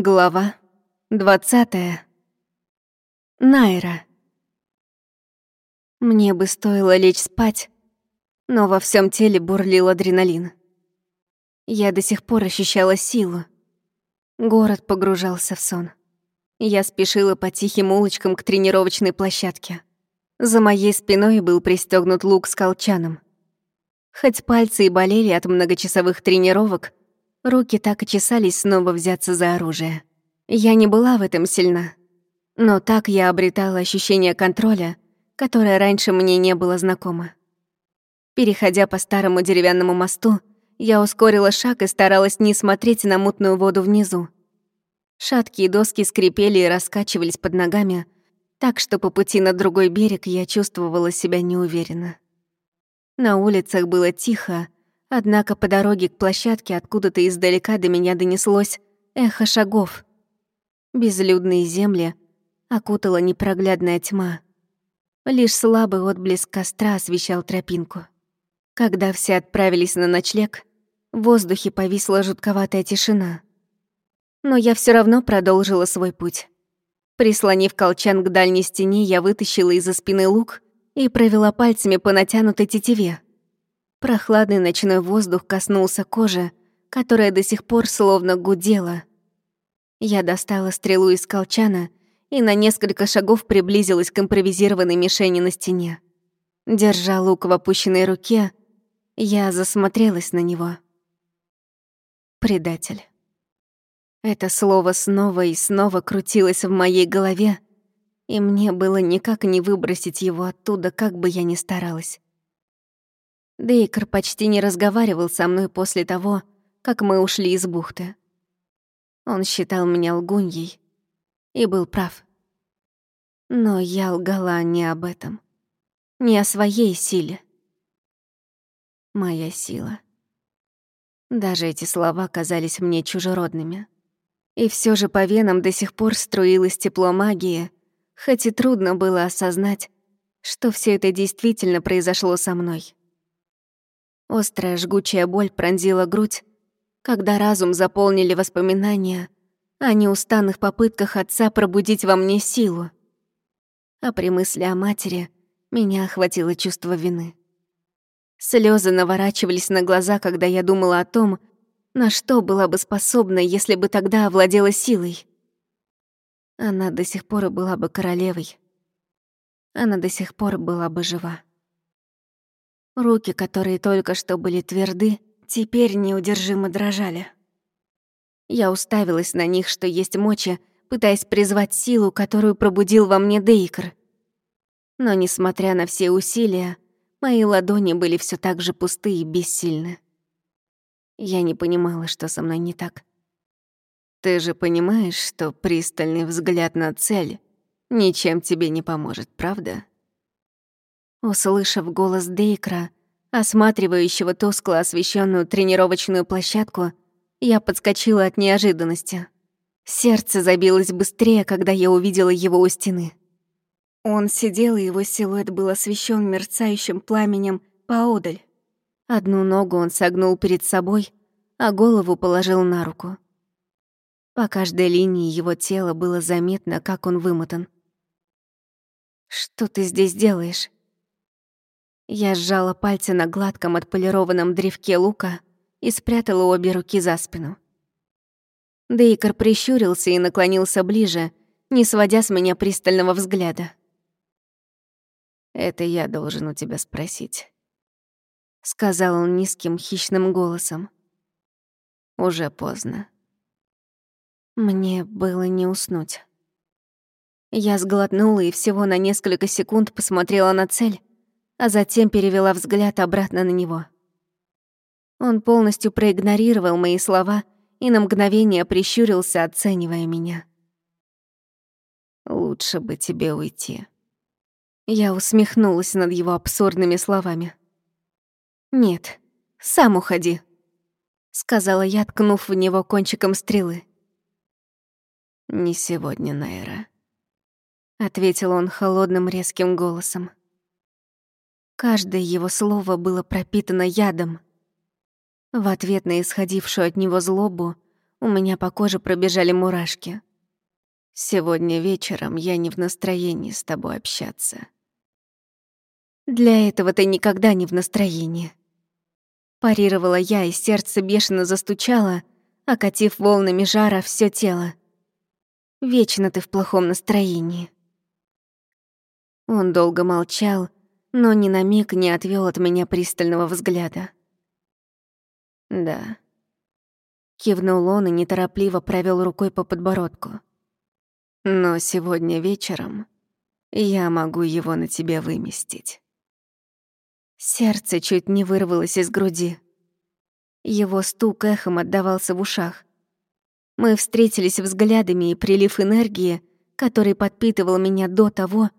Глава двадцатая. Найра. Мне бы стоило лечь спать, но во всем теле бурлил адреналин. Я до сих пор ощущала силу. Город погружался в сон. Я спешила по тихим улочкам к тренировочной площадке. За моей спиной был пристегнут лук с колчаном. Хоть пальцы и болели от многочасовых тренировок, Руки так и чесались снова взяться за оружие. Я не была в этом сильна. Но так я обретала ощущение контроля, которое раньше мне не было знакомо. Переходя по старому деревянному мосту, я ускорила шаг и старалась не смотреть на мутную воду внизу. Шаткие доски скрипели и раскачивались под ногами, так что по пути на другой берег я чувствовала себя неуверенно. На улицах было тихо, Однако по дороге к площадке откуда-то издалека до меня донеслось эхо шагов. Безлюдные земли окутала непроглядная тьма. Лишь слабый отблеск костра освещал тропинку. Когда все отправились на ночлег, в воздухе повисла жутковатая тишина. Но я все равно продолжила свой путь. Прислонив колчан к дальней стене, я вытащила из-за спины лук и провела пальцами по натянутой тетиве. Прохладный ночной воздух коснулся кожи, которая до сих пор словно гудела. Я достала стрелу из колчана и на несколько шагов приблизилась к импровизированной мишени на стене. Держа лук в опущенной руке, я засмотрелась на него. Предатель. Это слово снова и снова крутилось в моей голове, и мне было никак не выбросить его оттуда, как бы я ни старалась. Дейкер почти не разговаривал со мной после того, как мы ушли из бухты. Он считал меня лгуньей и был прав. Но я лгала не об этом, не о своей силе. Моя сила. Даже эти слова казались мне чужеродными. И все же по венам до сих пор струилось тепло магии, хоть и трудно было осознать, что все это действительно произошло со мной. Острая жгучая боль пронзила грудь, когда разум заполнили воспоминания о неустанных попытках отца пробудить во мне силу. А при мысли о матери меня охватило чувство вины. Слезы наворачивались на глаза, когда я думала о том, на что была бы способна, если бы тогда овладела силой. Она до сих пор была бы королевой. Она до сих пор была бы жива. Руки, которые только что были тверды, теперь неудержимо дрожали. Я уставилась на них, что есть мочи, пытаясь призвать силу, которую пробудил во мне Дейкер. Но, несмотря на все усилия, мои ладони были все так же пусты и бессильны. Я не понимала, что со мной не так. «Ты же понимаешь, что пристальный взгляд на цель ничем тебе не поможет, правда?» Услышав голос Дейкра, осматривающего тускло освещенную тренировочную площадку, я подскочила от неожиданности. Сердце забилось быстрее, когда я увидела его у стены. Он сидел, и его силуэт был освещен мерцающим пламенем поодаль. Одну ногу он согнул перед собой, а голову положил на руку. По каждой линии его тела было заметно, как он вымотан. «Что ты здесь делаешь?» Я сжала пальцы на гладком отполированном древке лука и спрятала обе руки за спину. Дейкер прищурился и наклонился ближе, не сводя с меня пристального взгляда. «Это я должен у тебя спросить», — сказал он низким хищным голосом. «Уже поздно». Мне было не уснуть. Я сглотнула и всего на несколько секунд посмотрела на цель, а затем перевела взгляд обратно на него. Он полностью проигнорировал мои слова и на мгновение прищурился, оценивая меня. «Лучше бы тебе уйти». Я усмехнулась над его абсурдными словами. «Нет, сам уходи», — сказала я, ткнув в него кончиком стрелы. «Не сегодня, Найра», — ответил он холодным резким голосом. Каждое его слово было пропитано ядом. В ответ на исходившую от него злобу у меня по коже пробежали мурашки. Сегодня вечером я не в настроении с тобой общаться. Для этого ты никогда не в настроении. Парировала я, и сердце бешено застучало, окатив волнами жара все тело. Вечно ты в плохом настроении. Он долго молчал, но ни на миг не отвел от меня пристального взгляда. «Да». Кивнул он и неторопливо провел рукой по подбородку. Но сегодня вечером я могу его на тебе выместить. Сердце чуть не вырвалось из груди. Его стук эхом отдавался в ушах. Мы встретились взглядами, и прилив энергии, который подпитывал меня до того,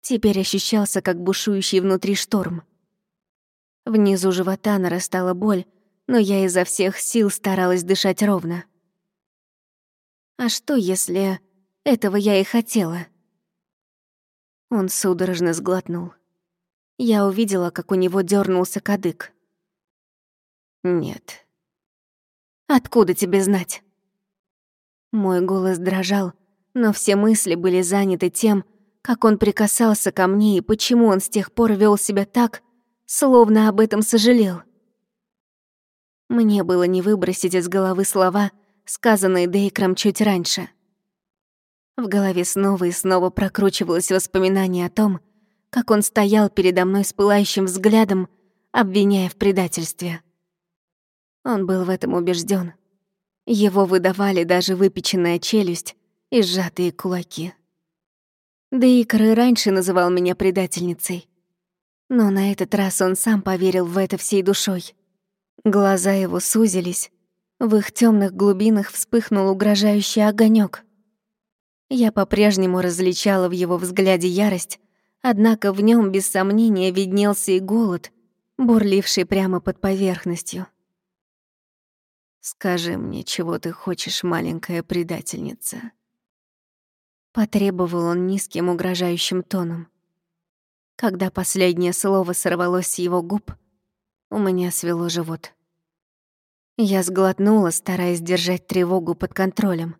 теперь ощущался как бушующий внутри шторм. Внизу живота нарастала боль, но я изо всех сил старалась дышать ровно. А что, если этого я и хотела. Он судорожно сглотнул. Я увидела, как у него дернулся кадык. «Нет». «Откуда тебе знать?» Мой голос дрожал, но все мысли были заняты тем, как он прикасался ко мне и почему он с тех пор вел себя так, словно об этом сожалел. Мне было не выбросить из головы слова, сказанные Дейкром чуть раньше. В голове снова и снова прокручивалось воспоминание о том, как он стоял передо мной с пылающим взглядом, обвиняя в предательстве. Он был в этом убежден. Его выдавали даже выпеченная челюсть и сжатые кулаки. Да и Икар раньше называл меня предательницей. Но на этот раз он сам поверил в это всей душой. Глаза его сузились, в их темных глубинах вспыхнул угрожающий огонек. Я по-прежнему различала в его взгляде ярость, однако в нем без сомнения виднелся и голод, бурливший прямо под поверхностью. «Скажи мне, чего ты хочешь, маленькая предательница?» Потребовал он низким угрожающим тоном. Когда последнее слово сорвалось с его губ, у меня свело живот. Я сглотнула, стараясь держать тревогу под контролем.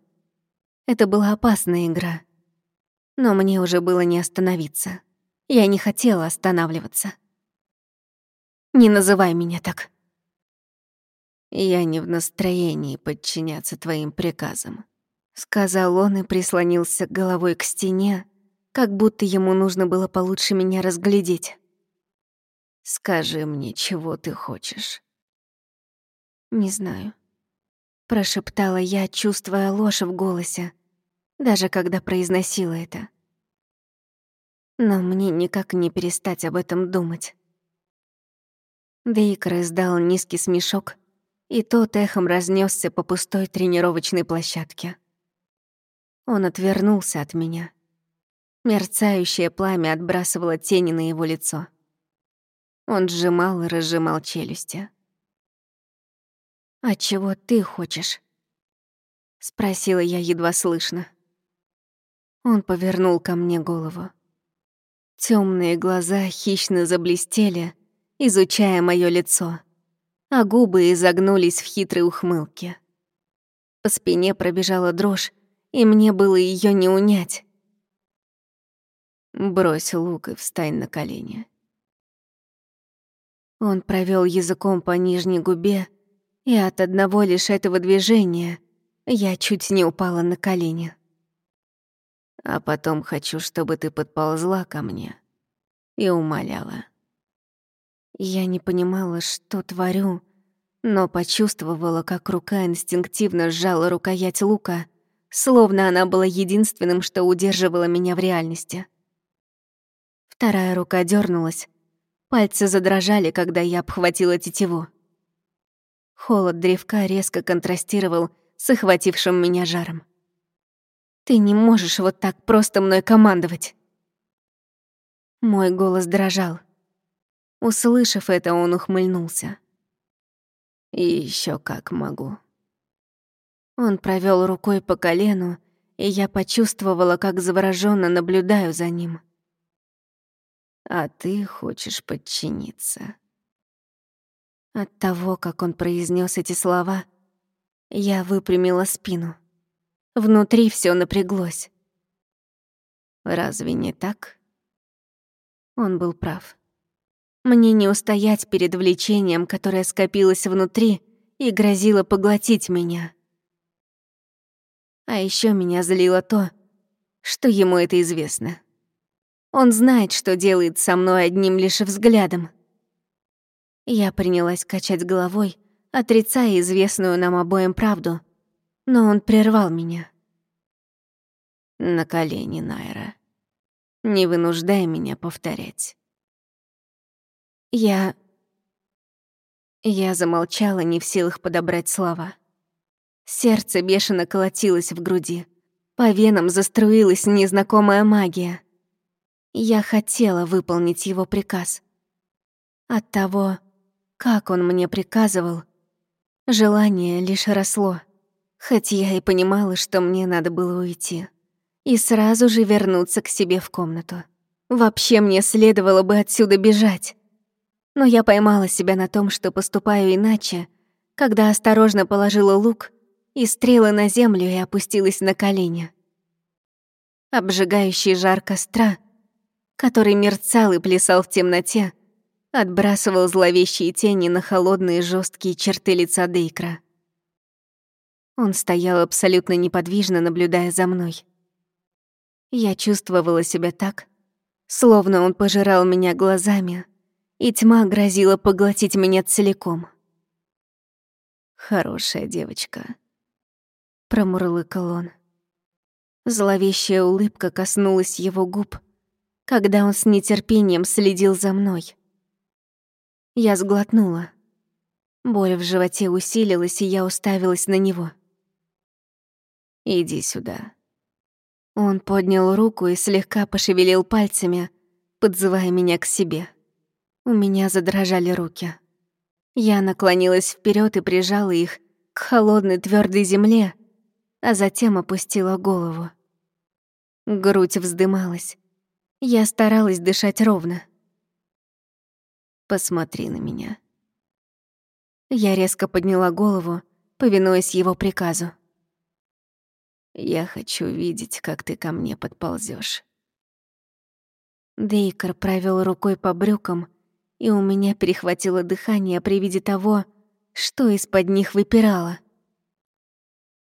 Это была опасная игра. Но мне уже было не остановиться. Я не хотела останавливаться. «Не называй меня так». «Я не в настроении подчиняться твоим приказам», — сказал он и прислонился головой к стене, как будто ему нужно было получше меня разглядеть. «Скажи мне, чего ты хочешь?» «Не знаю», — прошептала я, чувствуя ложь в голосе, даже когда произносила это. Но мне никак не перестать об этом думать. Дейкер издал низкий смешок, и тот эхом разнесся по пустой тренировочной площадке. Он отвернулся от меня. Мерцающее пламя отбрасывало тени на его лицо. Он сжимал и разжимал челюсти. «А чего ты хочешь?» — спросила я едва слышно. Он повернул ко мне голову. Темные глаза хищно заблестели, изучая мое лицо, а губы изогнулись в хитрой ухмылке. По спине пробежала дрожь, и мне было ее не унять. Брось лук и встань на колени. Он провел языком по нижней губе, и от одного лишь этого движения я чуть не упала на колени. А потом хочу, чтобы ты подползла ко мне и умоляла. Я не понимала, что творю, но почувствовала, как рука инстинктивно сжала рукоять лука, словно она была единственным, что удерживало меня в реальности. Вторая рука дернулась, пальцы задрожали, когда я обхватила тетиву. Холод древка резко контрастировал с охватившим меня жаром. Ты не можешь вот так просто мной командовать. Мой голос дрожал. Услышав это, он ухмыльнулся. И еще как могу. Он провел рукой по колену, и я почувствовала, как завороженно наблюдаю за ним. А ты хочешь подчиниться. От того, как он произнес эти слова, Я выпрямила спину. Внутри все напряглось. Разве не так? Он был прав. Мне не устоять перед влечением, которое скопилось внутри и грозило поглотить меня. А еще меня злило то, что ему это известно. Он знает, что делает со мной одним лишь взглядом. Я принялась качать головой, отрицая известную нам обоим правду, но он прервал меня. На колени, Найра. Не вынуждай меня повторять. Я... Я замолчала, не в силах подобрать слова. Сердце бешено колотилось в груди. По венам заструилась незнакомая магия. Я хотела выполнить его приказ. От того, как он мне приказывал, желание лишь росло, хоть я и понимала, что мне надо было уйти. И сразу же вернуться к себе в комнату. Вообще мне следовало бы отсюда бежать. Но я поймала себя на том, что поступаю иначе, когда осторожно положила лук и стрелы на землю и опустилась на колени. Обжигающий жар костра, который мерцал и плясал в темноте, отбрасывал зловещие тени на холодные жесткие черты лица Дейкра. Он стоял абсолютно неподвижно, наблюдая за мной. Я чувствовала себя так, словно он пожирал меня глазами, и тьма грозила поглотить меня целиком. «Хорошая девочка», — промурлыкал он. Зловещая улыбка коснулась его губ, когда он с нетерпением следил за мной. Я сглотнула. Боль в животе усилилась, и я уставилась на него. «Иди сюда». Он поднял руку и слегка пошевелил пальцами, подзывая меня к себе. У меня задрожали руки. Я наклонилась вперед и прижала их к холодной твердой земле, а затем опустила голову. Грудь вздымалась. Я старалась дышать ровно. «Посмотри на меня». Я резко подняла голову, повинуясь его приказу. «Я хочу видеть, как ты ко мне подползешь. Дейкер провел рукой по брюкам, и у меня перехватило дыхание при виде того, что из-под них выпирало.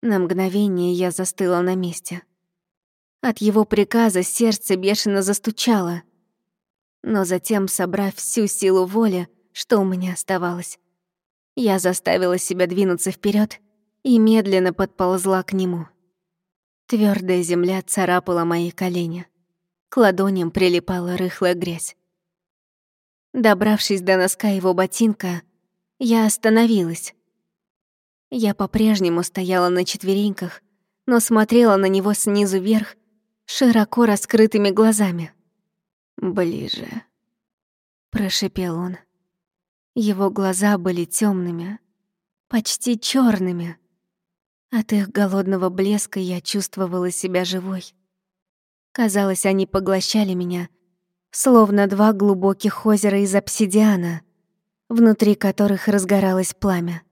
На мгновение я застыла на месте. От его приказа сердце бешено застучало. Но затем, собрав всю силу воли, что у меня оставалось, я заставила себя двинуться вперед и медленно подползла к нему. Твердая земля царапала мои колени. К ладоням прилипала рыхлая грязь. Добравшись до носка его ботинка, я остановилась. Я по-прежнему стояла на четвереньках, но смотрела на него снизу вверх широко раскрытыми глазами. «Ближе», — прошипел он. Его глаза были темными, почти черными. От их голодного блеска я чувствовала себя живой. Казалось, они поглощали меня — словно два глубоких озера из обсидиана, внутри которых разгоралось пламя.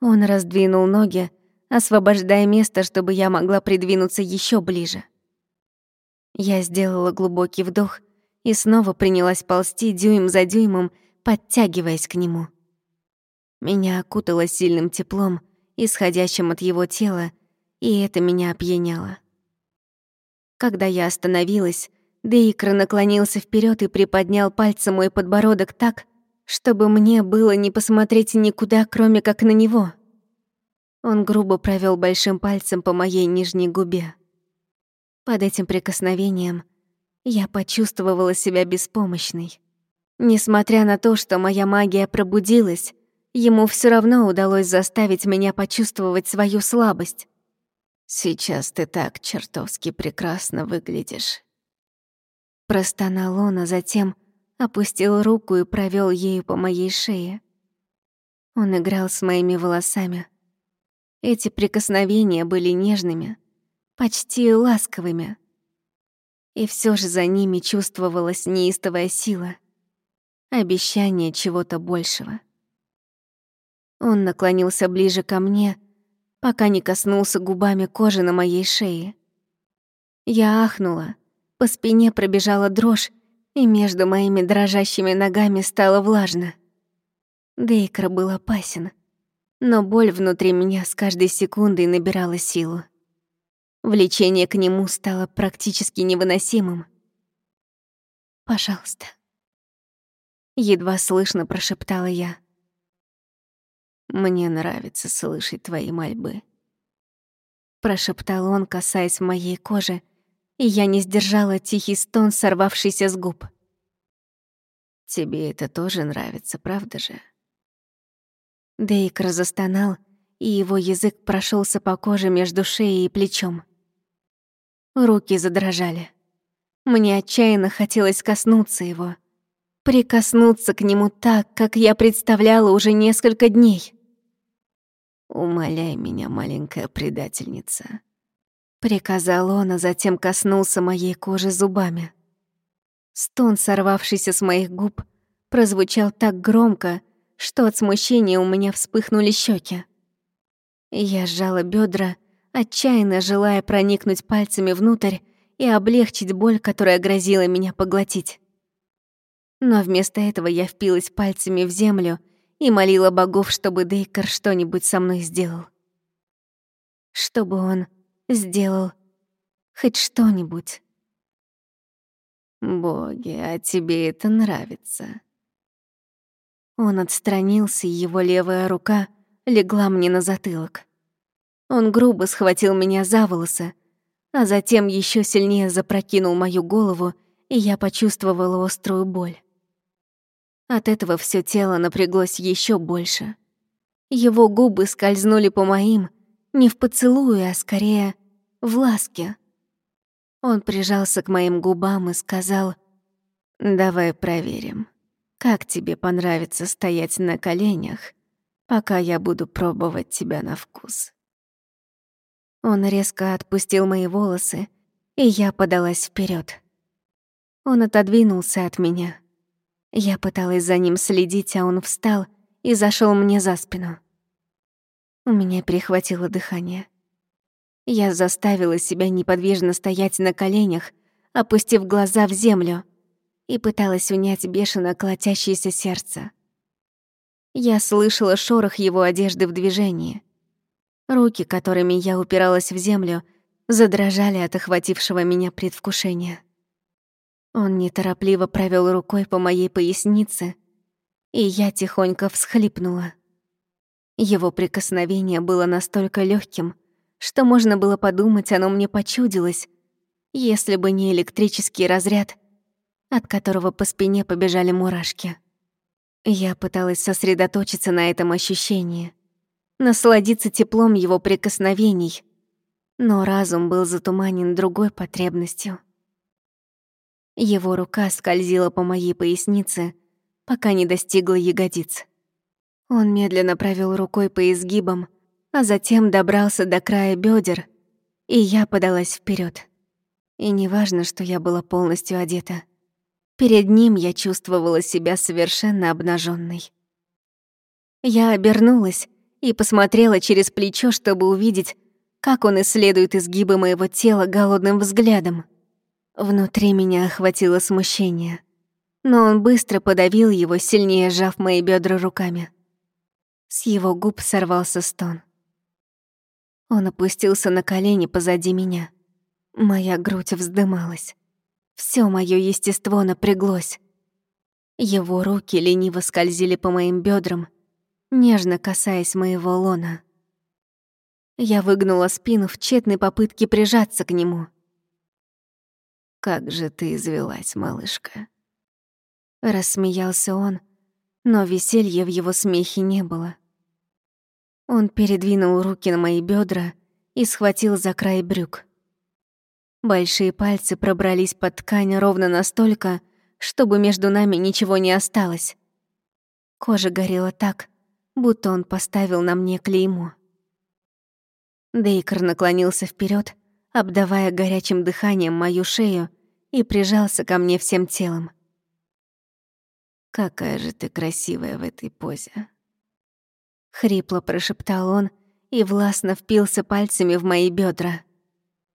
Он раздвинул ноги, освобождая место, чтобы я могла придвинуться еще ближе. Я сделала глубокий вдох и снова принялась ползти дюйм за дюймом, подтягиваясь к нему. Меня окутало сильным теплом, исходящим от его тела, и это меня опьяняло. Когда я остановилась, Дейкер наклонился вперед и приподнял пальцем мой подбородок так, чтобы мне было не посмотреть никуда, кроме как на него. Он грубо провел большим пальцем по моей нижней губе. Под этим прикосновением я почувствовала себя беспомощной. Несмотря на то, что моя магия пробудилась, ему все равно удалось заставить меня почувствовать свою слабость. «Сейчас ты так чертовски прекрасно выглядишь», Простонал он, а затем опустил руку и провел ею по моей шее. Он играл с моими волосами. Эти прикосновения были нежными, почти ласковыми. И все же за ними чувствовалась неистовая сила, обещание чего-то большего. Он наклонился ближе ко мне, пока не коснулся губами кожи на моей шее. Я ахнула, по спине пробежала дрожь, и между моими дрожащими ногами стало влажно. Дейкер был опасен, но боль внутри меня с каждой секундой набирала силу. Влечение к нему стало практически невыносимым. «Пожалуйста», — едва слышно прошептала я. «Мне нравится слышать твои мольбы», — прошептал он, касаясь моей кожи, и я не сдержала тихий стон, сорвавшийся с губ. «Тебе это тоже нравится, правда же?» Дейк застонал, и его язык прошелся по коже между шеей и плечом. Руки задрожали. Мне отчаянно хотелось коснуться его. Прикоснуться к нему так, как я представляла уже несколько дней. «Умоляй меня, маленькая предательница», — приказал он, а затем коснулся моей кожи зубами. Стон, сорвавшийся с моих губ, прозвучал так громко, что от смущения у меня вспыхнули щеки. Я сжала бедра, отчаянно желая проникнуть пальцами внутрь и облегчить боль, которая грозила меня поглотить. Но вместо этого я впилась пальцами в землю и молила богов, чтобы Дейкер что-нибудь со мной сделал. Чтобы он сделал хоть что-нибудь. «Боги, а тебе это нравится?» Он отстранился, и его левая рука легла мне на затылок. Он грубо схватил меня за волосы, а затем еще сильнее запрокинул мою голову, и я почувствовала острую боль. От этого все тело напряглось еще больше. Его губы скользнули по моим, не в поцелуе, а скорее в ласке. Он прижался к моим губам и сказал, «Давай проверим, как тебе понравится стоять на коленях, пока я буду пробовать тебя на вкус». Он резко отпустил мои волосы, и я подалась вперед. Он отодвинулся от меня — я пыталась за ним следить, а он встал и зашел мне за спину. У меня перехватило дыхание. Я заставила себя неподвижно стоять на коленях, опустив глаза в землю, и пыталась унять бешено колотящееся сердце. Я слышала шорох его одежды в движении. Руки, которыми я упиралась в землю, задрожали от охватившего меня предвкушения. Он неторопливо провел рукой по моей пояснице, и я тихонько всхлипнула. Его прикосновение было настолько легким, что можно было подумать, оно мне почудилось, если бы не электрический разряд, от которого по спине побежали мурашки. Я пыталась сосредоточиться на этом ощущении, насладиться теплом его прикосновений, но разум был затуманен другой потребностью — его рука скользила по моей пояснице, пока не достигла ягодиц. Он медленно провел рукой по изгибам, а затем добрался до края бедер, и я подалась вперед. И неважно, что я была полностью одета. Перед ним я чувствовала себя совершенно обнаженной. Я обернулась и посмотрела через плечо, чтобы увидеть, как он исследует изгибы моего тела голодным взглядом. Внутри меня охватило смущение, но он быстро подавил его, сильнее сжав мои бедра руками. С его губ сорвался стон. Он опустился на колени позади меня. Моя грудь вздымалась. Все мое естество напряглось. Его руки лениво скользили по моим бедрам, нежно касаясь моего лона. Я выгнула спину в тщетной попытке прижаться к нему — как же ты извелась, малышка!» Рассмеялся он, но веселья в его смехе не было. Он передвинул руки на мои бедра и схватил за край брюк. Большие пальцы пробрались под ткань ровно настолько, чтобы между нами ничего не осталось. Кожа горела так, будто он поставил на мне клеймо. Дейкер наклонился вперед обдавая горячим дыханием мою шею, и прижался ко мне всем телом. «Какая же ты красивая в этой позе!» Хрипло прошептал он и властно впился пальцами в мои бедра,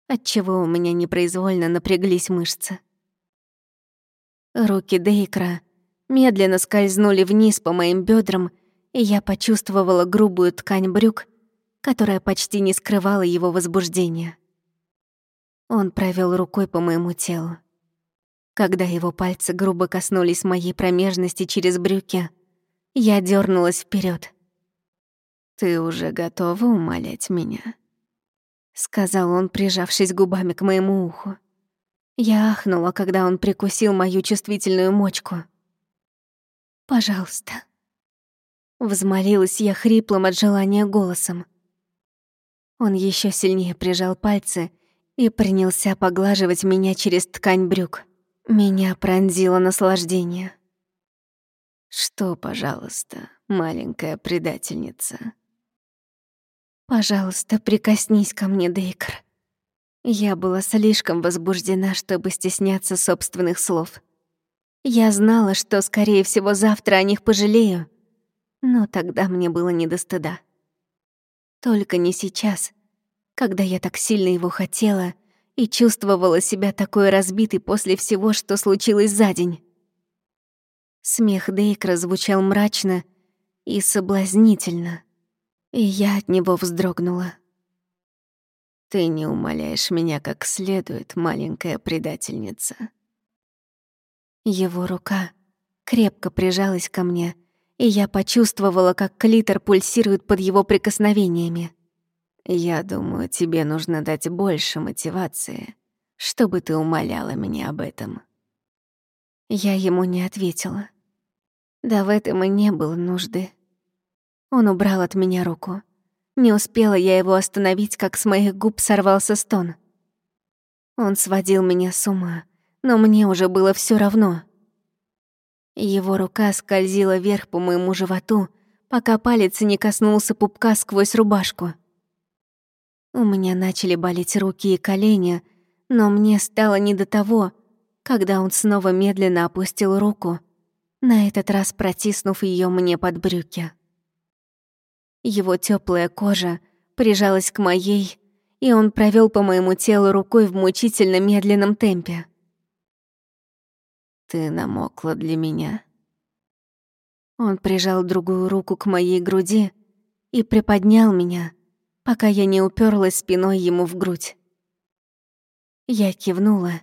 отчего у меня непроизвольно напряглись мышцы. Руки Дейкра медленно скользнули вниз по моим бедрам, и я почувствовала грубую ткань брюк, которая почти не скрывала его возбуждения. Он провел рукой по моему телу. Когда его пальцы грубо коснулись моей промежности через брюки, я дернулась вперед. «Ты уже готова умолять меня?» Сказал он, прижавшись губами к моему уху. Я ахнула, когда он прикусил мою чувствительную мочку. «Пожалуйста». Взмолилась я хриплым от желания голосом. Он еще сильнее прижал пальцы и принялся поглаживать меня через ткань брюк. Меня пронзило наслаждение. «Что, пожалуйста, маленькая предательница?» «Пожалуйста, прикоснись ко мне, Дейкер». Я была слишком возбуждена, чтобы стесняться собственных слов. Я знала, что, скорее всего, завтра о них пожалею, но тогда мне было не до стыда. Только не сейчас, когда я так сильно его хотела — и чувствовала себя такой разбитой после всего, что случилось за день. Смех Дейкра звучал мрачно и соблазнительно, и я от него вздрогнула. «Ты не умоляешь меня как следует, маленькая предательница». Его рука крепко прижалась ко мне, и я почувствовала, как клитор пульсирует под его прикосновениями. Я думаю, тебе нужно дать больше мотивации, чтобы ты умоляла меня об этом. Я ему не ответила. Да в этом и не было нужды. Он убрал от меня руку. Не успела я его остановить, как с моих губ сорвался стон. Он сводил меня с ума, но мне уже было все равно. Его рука скользила вверх по моему животу, пока палец не коснулся пупка сквозь рубашку — у меня начали болеть руки и колени, но мне стало не до того, когда он снова медленно опустил руку, на этот раз протиснув ее мне под брюки. Его теплая кожа прижалась к моей, и он провел по моему телу рукой в мучительно медленном темпе. «Ты намокла для меня». Он прижал другую руку к моей груди и приподнял меня, пока я не уперлась спиной ему в грудь. Я кивнула,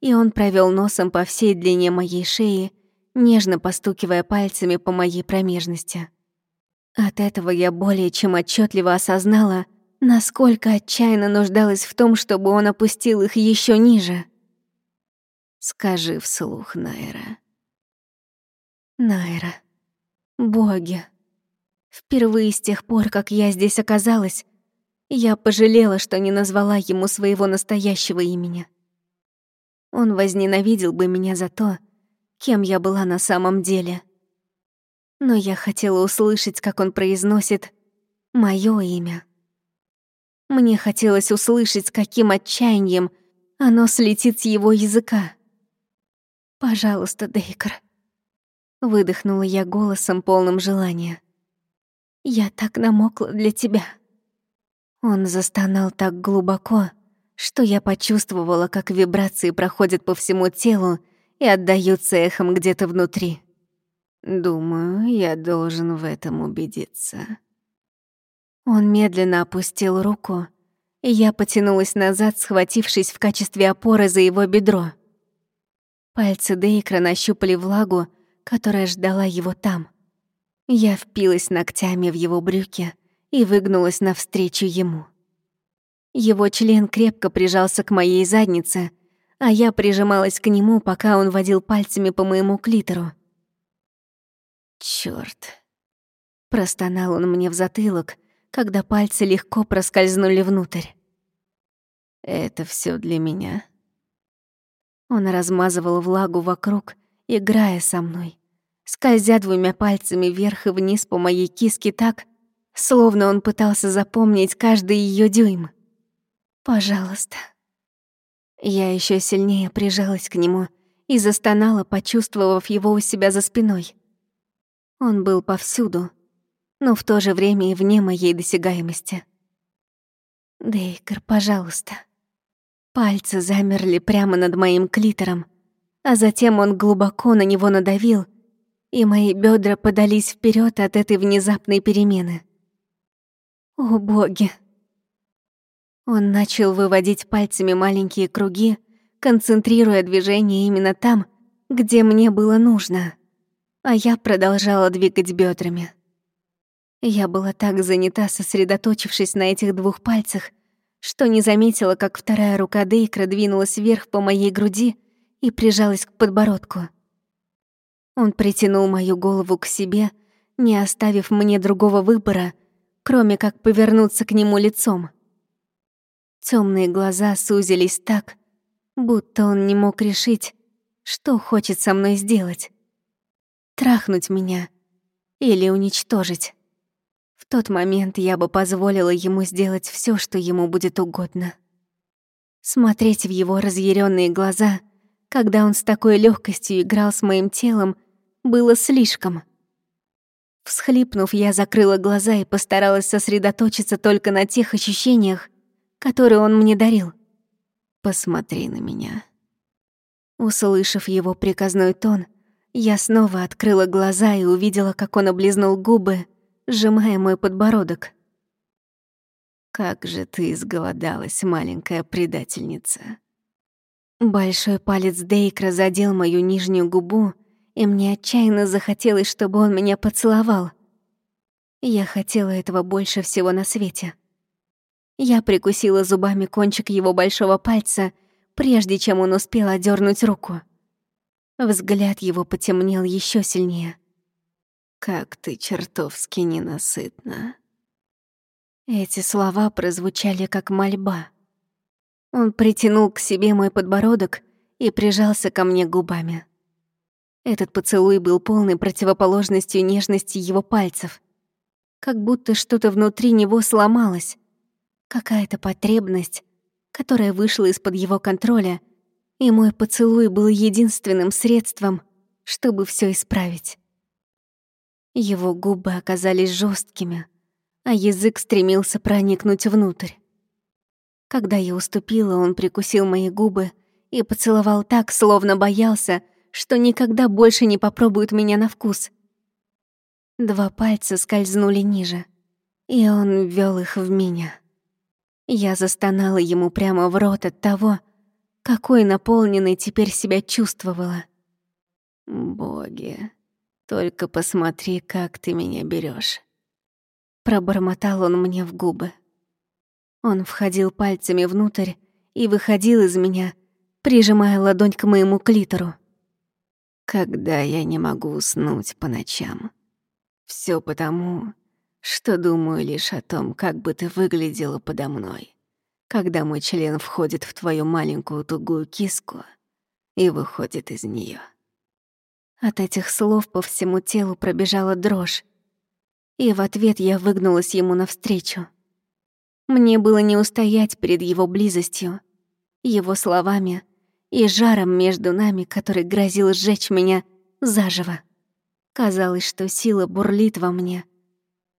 и он провел носом по всей длине моей шеи, нежно постукивая пальцами по моей промежности. От этого я более чем отчетливо осознала, насколько отчаянно нуждалась в том, чтобы он опустил их еще ниже. Скажи вслух, Найра. Найра. Боги. Впервые с тех пор, как я здесь оказалась, я пожалела, что не назвала ему своего настоящего имени. Он возненавидел бы меня за то, кем я была на самом деле. Но я хотела услышать, как он произносит моё имя. Мне хотелось услышать, каким отчаянием оно слетит с его языка. «Пожалуйста, Дейкер», — выдохнула я голосом, полным желания. «Я так намокла для тебя». Он застонал так глубоко, что я почувствовала, как вибрации проходят по всему телу и отдаются эхом где-то внутри. Думаю, я должен в этом убедиться. Он медленно опустил руку, и я потянулась назад, схватившись в качестве опоры за его бедро. Пальцы Дейкра нащупали влагу, которая ждала его там. Я впилась ногтями в его брюки, и выгнулась навстречу ему. Его член крепко прижался к моей заднице, а я прижималась к нему, пока он водил пальцами по моему клитору. «Чёрт!» Простонал он мне в затылок, когда пальцы легко проскользнули внутрь. «Это всё для меня?» Он размазывал влагу вокруг, играя со мной, скользя двумя пальцами вверх и вниз по моей киске так, Словно он пытался запомнить каждый ее дюйм. «Пожалуйста». Я еще сильнее прижалась к нему и застонала, почувствовав его у себя за спиной. Он был повсюду, но в то же время и вне моей досягаемости. «Дейкер, пожалуйста». Пальцы замерли прямо над моим клитором, а затем он глубоко на него надавил, и мои бедра подались вперед от этой внезапной перемены. О боги! Он начал выводить пальцами маленькие круги, концентрируя движение именно там, где мне было нужно, а я продолжала двигать бедрами. Я была так занята, сосредоточившись на этих двух пальцах, что не заметила, как вторая рука Дейкра двинулась вверх по моей груди и прижалась к подбородку. Он притянул мою голову к себе, не оставив мне другого выбора, кроме как повернуться к нему лицом. Темные глаза сузились так, будто он не мог решить, что хочет со мной сделать. Трахнуть меня или уничтожить. В тот момент я бы позволила ему сделать все, что ему будет угодно. Смотреть в его разъяренные глаза, когда он с такой легкостью играл с моим телом, было слишком. Всхлипнув, я закрыла глаза и постаралась сосредоточиться только на тех ощущениях, которые он мне дарил. «Посмотри на меня». Услышав его приказной тон, я снова открыла глаза и увидела, как он облизнул губы, сжимая мой подбородок. «Как же ты изголодалась, маленькая предательница!» Большой палец Дейкра задел мою нижнюю губу, и мне отчаянно захотелось, чтобы он меня поцеловал. Я хотела этого больше всего на свете. Я прикусила зубами кончик его большого пальца, прежде чем он успел одернуть руку. Взгляд его потемнел еще сильнее. «Как ты чертовски ненасытна!» Эти слова прозвучали как мольба. Он притянул к себе мой подбородок и прижался ко мне губами. Этот поцелуй был полной противоположностью нежности его пальцев. Как будто что-то внутри него сломалось. Какая-то потребность, которая вышла из-под его контроля, и мой поцелуй был единственным средством, чтобы все исправить. Его губы оказались жесткими, а язык стремился проникнуть внутрь. Когда я уступила, он прикусил мои губы и поцеловал так, словно боялся, что никогда больше не попробует меня на вкус. Два пальца скользнули ниже, и он ввел их в меня. Я застонала ему прямо в рот от того, какой наполненной теперь себя чувствовала. «Боги, только посмотри, как ты меня берешь. Пробормотал он мне в губы. Он входил пальцами внутрь и выходил из меня, прижимая ладонь к моему клитору когда я не могу уснуть по ночам. Все потому, что думаю лишь о том, как бы ты выглядела подо мной, когда мой член входит в твою маленькую тугую киску и выходит из нее. От этих слов по всему телу пробежала дрожь, и в ответ я выгнулась ему навстречу. Мне было не устоять перед его близостью, его словами — и жаром между нами, который грозил сжечь меня заживо. Казалось, что сила бурлит во мне,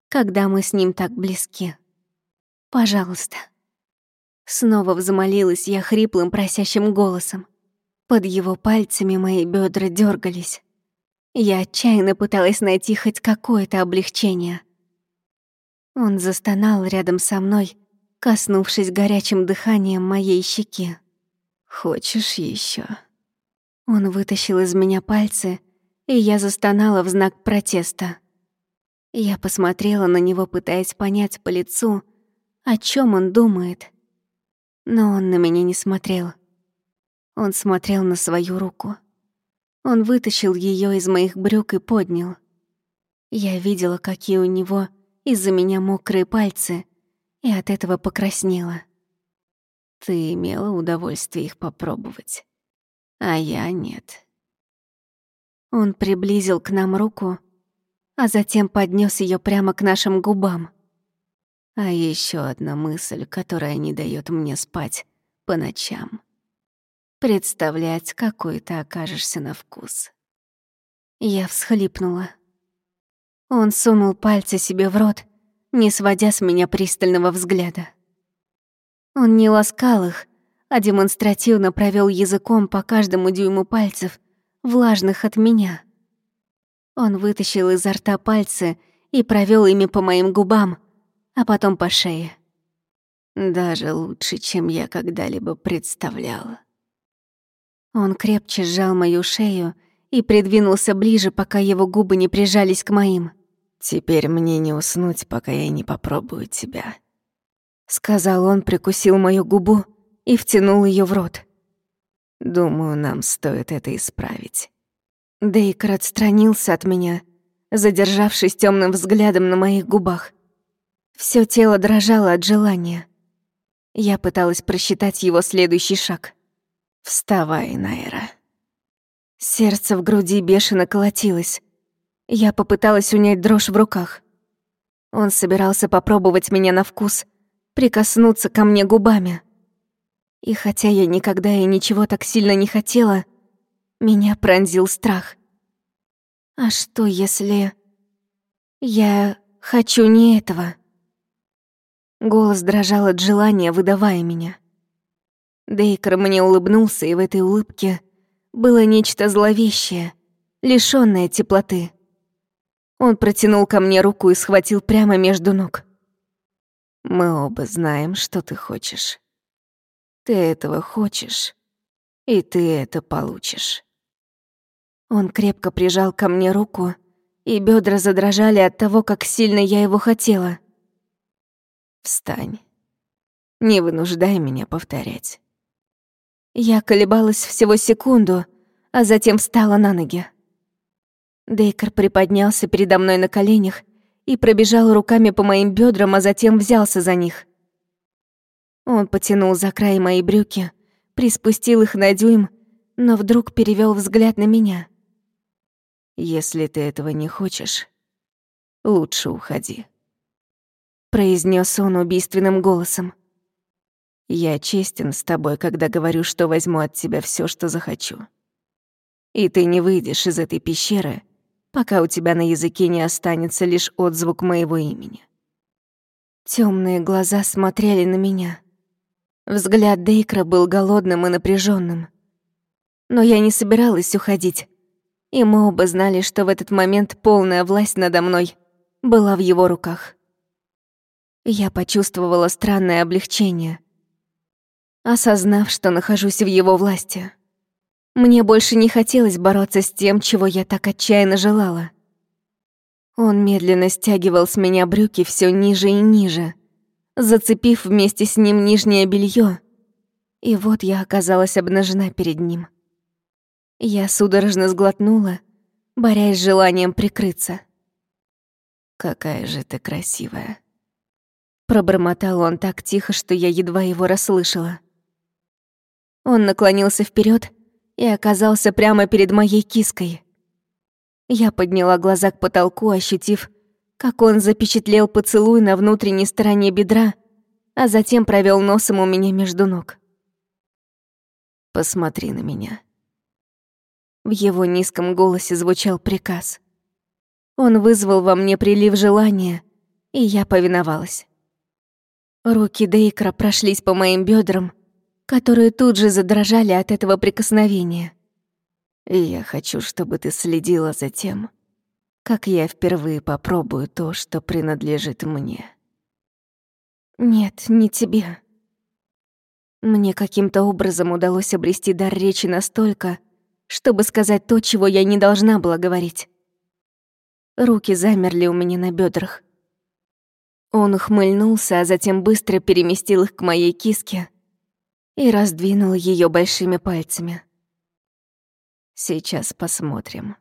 когда мы с ним так близки. Пожалуйста. Снова взмолилась я хриплым просящим голосом. Под его пальцами мои бедра дергались. Я отчаянно пыталась найти хоть какое-то облегчение. Он застонал рядом со мной, коснувшись горячим дыханием моей щеки. Хочешь еще? Он вытащил из меня пальцы, и я застонала в знак протеста. Я посмотрела на него, пытаясь понять по лицу, о чем он думает. Но он на меня не смотрел. Он смотрел на свою руку. Он вытащил ее из моих брюк и поднял. Я видела, какие у него из-за меня мокрые пальцы, и от этого покраснела. Ты имела удовольствие их попробовать, а я нет. Он приблизил к нам руку, а затем поднес ее прямо к нашим губам. А еще одна мысль, которая не дает мне спать по ночам. Представлять, какой ты окажешься на вкус. Я всхлипнула. Он сунул пальцы себе в рот, не сводя с меня пристального взгляда. Он не ласкал их, а демонстративно провел языком по каждому дюйму пальцев, влажных от меня. Он вытащил изо рта пальцы и провел ими по моим губам, а потом по шее. Даже лучше, чем я когда-либо представляла. Он крепче сжал мою шею и придвинулся ближе, пока его губы не прижались к моим. «Теперь мне не уснуть, пока я не попробую тебя», — сказал он, прикусил мою губу и втянул ее в рот. «Думаю, нам стоит это исправить». Дейкер отстранился от меня, задержавшись темным взглядом на моих губах. Все тело дрожало от желания. Я пыталась просчитать его следующий шаг. «Вставай, Найра». Сердце в груди бешено колотилось. Я попыталась унять дрожь в руках. Он собирался попробовать меня на вкус, прикоснуться ко мне губами. И хотя я никогда и ничего так сильно не хотела, меня пронзил страх. А что если... Я хочу не этого? Голос дрожал от желания, выдавая меня. Дейкер мне улыбнулся, и в этой улыбке было нечто зловещее, лишённое теплоты. Он протянул ко мне руку и схватил прямо между ног. «Мы оба знаем, что ты хочешь. Ты этого хочешь, и ты это получишь». Он крепко прижал ко мне руку, и бедра задрожали от того, как сильно я его хотела. «Встань. Не вынуждай меня повторять». Я колебалась всего секунду, а затем встала на ноги. Дейкер приподнялся передо мной на коленях и пробежал руками по моим бедрам, а затем взялся за них. Он потянул за край мои брюки, приспустил их на дюйм, но вдруг перевел взгляд на меня. Если ты этого не хочешь, лучше уходи. Произнес он убийственным голосом. Я честен с тобой, когда говорю, что возьму от тебя все, что захочу. И ты не выйдешь из этой пещеры, пока у тебя на языке не останется лишь отзвук моего имени. Темные глаза смотрели на меня. Взгляд Дейкра был голодным и напряженным. Но я не собиралась уходить, и мы оба знали, что в этот момент полная власть надо мной была в его руках. Я почувствовала странное облегчение, осознав, что нахожусь в его власти. Мне больше не хотелось бороться с тем, чего я так отчаянно желала. Он медленно стягивал с меня брюки все ниже и ниже, зацепив вместе с ним нижнее белье, и вот я оказалась обнажена перед ним. Я судорожно сглотнула, борясь с желанием прикрыться. «Какая же ты красивая!» Пробормотал он так тихо, что я едва его расслышала. Он наклонился вперед и оказался прямо перед моей киской. Я подняла глаза к потолку, ощутив, как он запечатлел поцелуй на внутренней стороне бедра, а затем провел носом у меня между ног. «Посмотри на меня», в его низком голосе звучал приказ. Он вызвал во мне прилив желания, и я повиновалась. Руки Дейкра прошлись по моим бедрам, которые тут же задрожали от этого прикосновения. Я хочу, чтобы ты следила за тем, как я впервые попробую то, что принадлежит мне. Нет, не тебе. Мне каким-то образом удалось обрести дар речи настолько, чтобы сказать то, чего я не должна была говорить. Руки замерли у меня на бедрах. Он ухмыльнулся, а затем быстро переместил их к моей киске и раздвинул ее большими пальцами. «Сейчас посмотрим,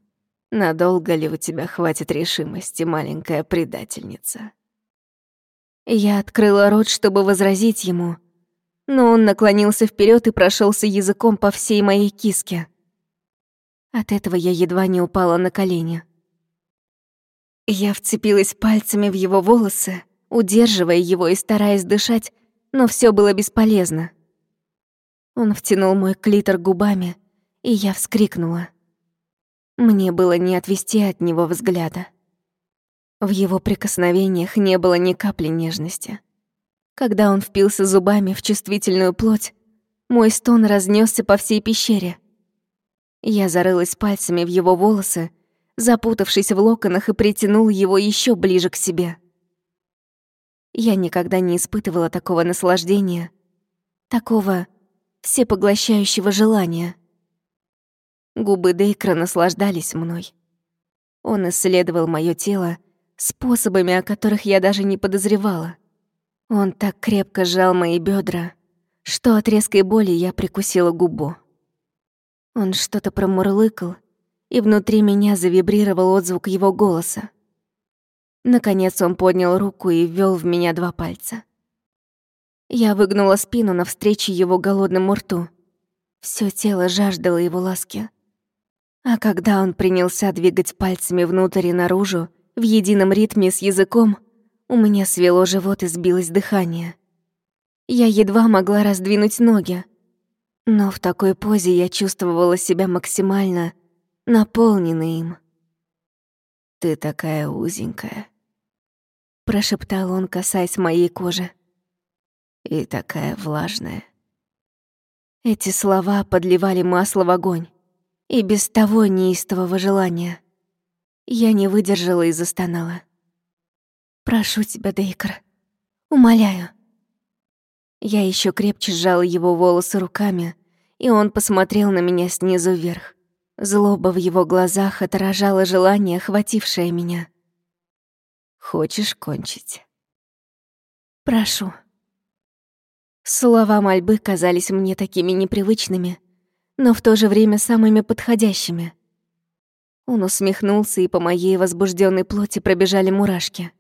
надолго ли у тебя хватит решимости, маленькая предательница». Я открыла рот, чтобы возразить ему, но он наклонился вперед и прошелся языком по всей моей киске. От этого я едва не упала на колени. Я вцепилась пальцами в его волосы, удерживая его и стараясь дышать, но все было бесполезно. Он втянул мой клитор губами, и я вскрикнула. Мне было не отвести от него взгляда. В его прикосновениях не было ни капли нежности. Когда он впился зубами в чувствительную плоть, мой стон разнесся по всей пещере. Я зарылась пальцами в его волосы, запутавшись в локонах и притянул его еще ближе к себе. Я никогда не испытывала такого наслаждения, такого всепоглощающего желания. Губы Дейкра наслаждались мной. Он исследовал мое тело способами, о которых я даже не подозревала. Он так крепко сжал мои бедра, что от резкой боли я прикусила губу. Он что-то промурлыкал, и внутри меня завибрировал отзвук его голоса. Наконец он поднял руку и ввел в меня два пальца. Я выгнула спину навстречу его голодному рту. Всё тело жаждало его ласки. А когда он принялся двигать пальцами внутрь и наружу, в едином ритме с языком, у меня свело живот и сбилось дыхание. Я едва могла раздвинуть ноги, но в такой позе я чувствовала себя максимально наполненной им. «Ты такая узенькая», — прошептал он, касаясь моей кожи. «И такая влажная». Эти слова подливали масло в огонь, и без того неистового желания. Я не выдержала и застонала. «Прошу тебя, Дейкер, умоляю». Я еще крепче сжала его волосы руками, и он посмотрел на меня снизу вверх. Злоба в его глазах отражала желание, охватившее меня. «Хочешь кончить?» «Прошу». Слова мольбы казались мне такими непривычными, но в то же время самыми подходящими. Он усмехнулся, и по моей возбужденной плоти пробежали мурашки.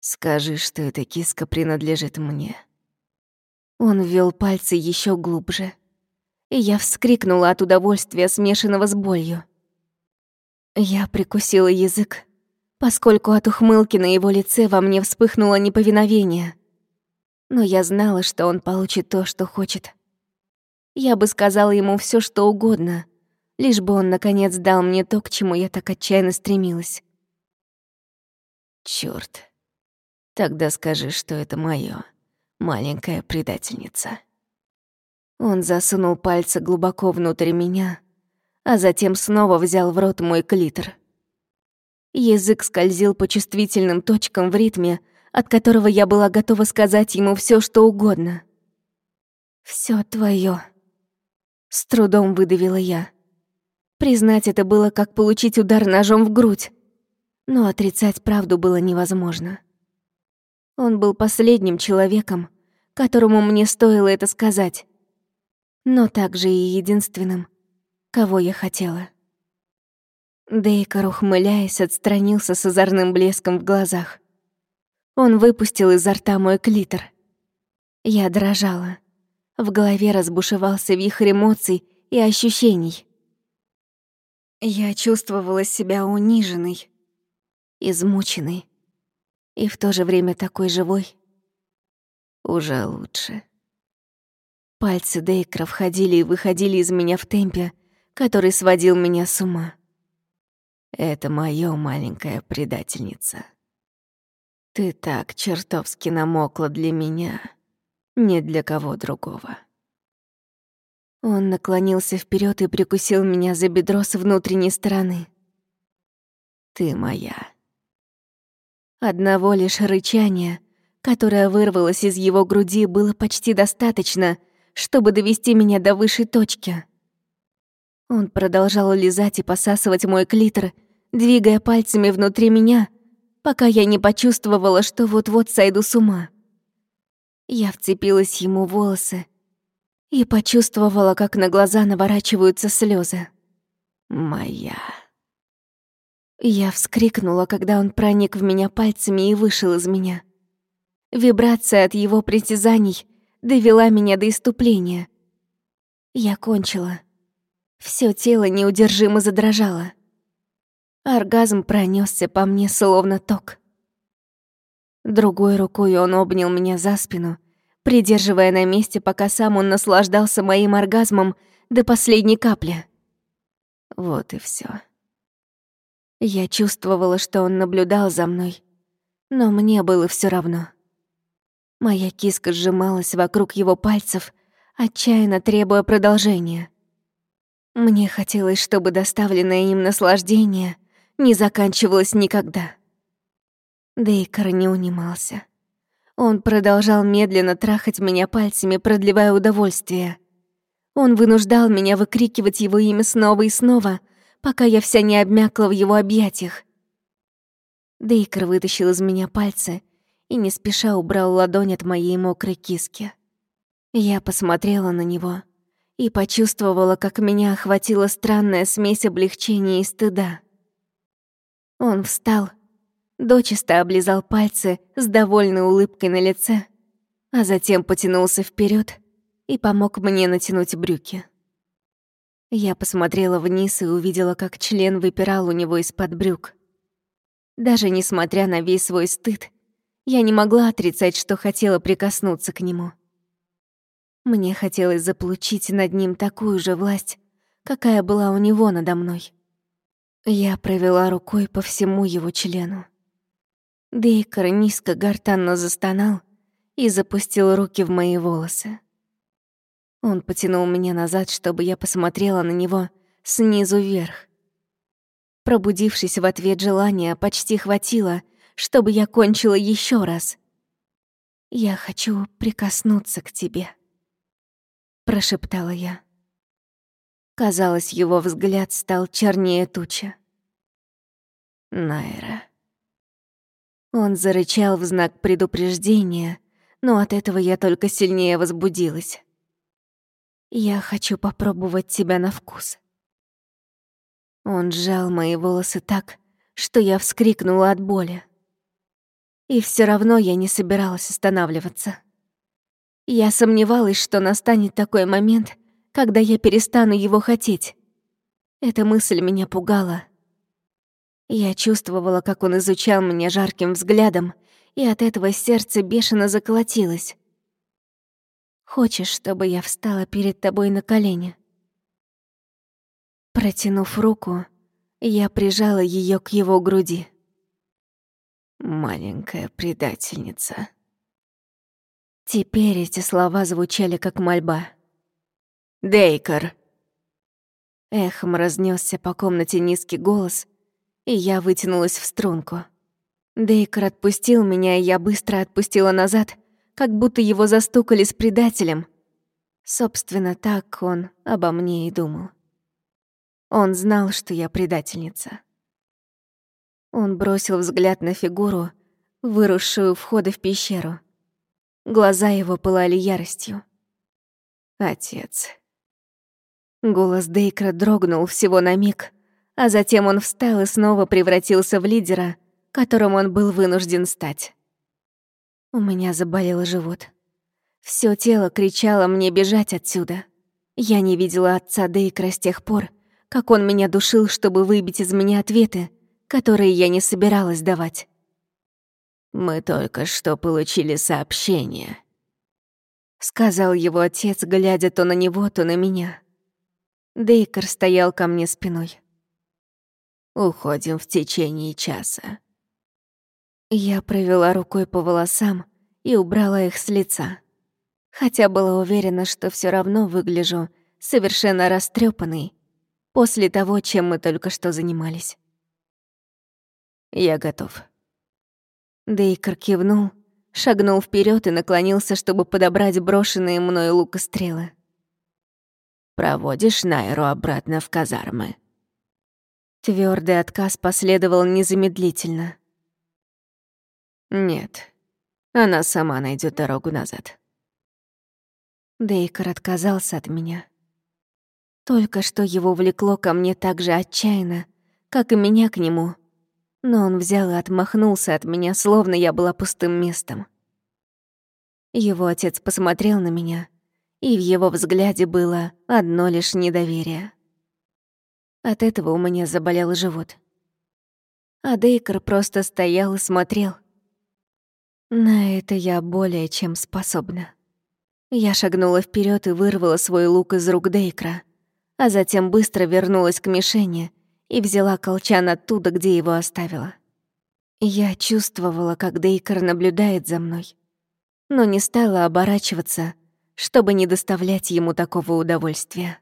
«Скажи, что эта киска принадлежит мне». Он ввел пальцы еще глубже, и я вскрикнула от удовольствия, смешанного с болью. Я прикусила язык, поскольку от ухмылки на его лице во мне вспыхнуло неповиновение. Но я знала, что он получит то, что хочет. Я бы сказала ему все, что угодно, лишь бы он, наконец, дал мне то, к чему я так отчаянно стремилась. Черт! Тогда скажи, что это мое маленькая предательница. Он засунул пальцы глубоко внутрь меня, а затем снова взял в рот мой клитор. Язык скользил по чувствительным точкам в ритме, от которого я была готова сказать ему все, что угодно. Все твое. С трудом выдавила я. Признать это было как получить удар ножом в грудь, но отрицать правду было невозможно. Он был последним человеком, которому мне стоило это сказать, но также и единственным, кого я хотела. Дейкор, ухмыляясь, отстранился с озорным блеском в глазах. Он выпустил изо рта мой клитор. Я дрожала. В голове разбушевался вихрь эмоций и ощущений. Я чувствовала себя униженной, измученной и в то же время такой живой. Уже лучше. Пальцы Дейкра входили и выходили из меня в темпе, который сводил меня с ума. Это моё маленькая предательница. Ты так чертовски намокла для меня, не для кого другого. Он наклонился вперед и прикусил меня за бедро с внутренней стороны. Ты моя. Одного лишь рычания, которое вырвалось из его груди, было почти достаточно, чтобы довести меня до высшей точки. Он продолжал лизать и посасывать мой клитор, двигая пальцами внутри меня, пока я не почувствовала, что вот-вот сойду с ума. Я вцепилась ему в волосы и почувствовала, как на глаза наворачиваются слезы. «Моя...» Я вскрикнула, когда он проник в меня пальцами и вышел из меня. Вибрация от его притязаний довела меня до иступления. Я кончила. Всё тело неудержимо задрожало. Оргазм пронесся по мне словно ток. Другой рукой он обнял меня за спину, придерживая на месте, пока сам он наслаждался моим оргазмом до последней капли. Вот и всё. Я чувствовала, что он наблюдал за мной, но мне было все равно. Моя киска сжималась вокруг его пальцев, отчаянно требуя продолжения. Мне хотелось, чтобы доставленное им наслаждение не заканчивалось никогда. Дейкер не унимался. Он продолжал медленно трахать меня пальцами, продлевая удовольствие. Он вынуждал меня выкрикивать его имя снова и снова, пока я вся не обмякла в его объятиях. Дейкер вытащил из меня пальцы и не спеша убрал ладонь от моей мокрой киски. Я посмотрела на него и почувствовала, как меня охватила странная смесь облегчения и стыда. Он встал, дочисто облизал пальцы с довольной улыбкой на лице, а затем потянулся вперед и помог мне натянуть брюки. Я посмотрела вниз и увидела, как член выпирал у него из-под брюк. Даже несмотря на весь свой стыд, я не могла отрицать, что хотела прикоснуться к нему. Мне хотелось заполучить над ним такую же власть, какая была у него надо мной. Я провела рукой по всему его члену. Дейкер низко гортанно застонал и запустил руки в мои волосы. Он потянул меня назад, чтобы я посмотрела на него снизу вверх. Пробудившись в ответ желания, почти хватило, чтобы я кончила еще раз. «Я хочу прикоснуться к тебе», — прошептала я. Казалось, его взгляд стал чернее тучи. «Найра». Он зарычал в знак предупреждения, но от этого я только сильнее возбудилась. «Я хочу попробовать тебя на вкус». Он сжал мои волосы так, что я вскрикнула от боли. И все равно я не собиралась останавливаться. Я сомневалась, что настанет такой момент, когда я перестану его хотеть. Эта мысль меня пугала. Я чувствовала, как он изучал меня жарким взглядом, и от этого сердце бешено заколотилось. «Хочешь, чтобы я встала перед тобой на колени?» Протянув руку, я прижала ее к его груди маленькая предательница. Теперь эти слова звучали как мольба. «Дейкер!» Эхом разнесся по комнате низкий голос, и я вытянулась в струнку. Дейкер отпустил меня, и я быстро отпустила назад, как будто его застукали с предателем. Собственно, так он обо мне и думал. Он знал, что я предательница. Он бросил взгляд на фигуру, выросшую входа в пещеру. Глаза его пылали яростью. «Отец». Голос Дейкра дрогнул всего на миг, а затем он встал и снова превратился в лидера, которым он был вынужден стать. У меня заболел живот. Всё тело кричало мне бежать отсюда. Я не видела отца Дейкра с тех пор, как он меня душил, чтобы выбить из меня ответы, которые я не собиралась давать. «Мы только что получили сообщение», — сказал его отец, глядя то на него, то на меня. Дейкер стоял ко мне спиной. «Уходим в течение часа». Я провела рукой по волосам и убрала их с лица, хотя была уверена, что все равно выгляжу совершенно растрепанной после того, чем мы только что занимались. Я готов. Дейкер кивнул, шагнул вперед и наклонился, чтобы подобрать брошенные мной лук и стрелы. «Проводишь Найру обратно в казармы?» Твердый отказ последовал незамедлительно. «Нет, она сама найдет дорогу назад». Дейкер отказался от меня. Только что его влекло ко мне так же отчаянно, как и меня к нему, но он взял и отмахнулся от меня, словно я была пустым местом. Его отец посмотрел на меня, и в его взгляде было одно лишь недоверие. От этого у меня заболел живот. А Дейкер просто стоял и смотрел. На это я более чем способна. Я шагнула вперед и вырвала свой лук из рук Дейкра, а затем быстро вернулась к мишени и взяла колчан оттуда, где его оставила. Я чувствовала, как Дейкер наблюдает за мной, но не стала оборачиваться, чтобы не доставлять ему такого удовольствия.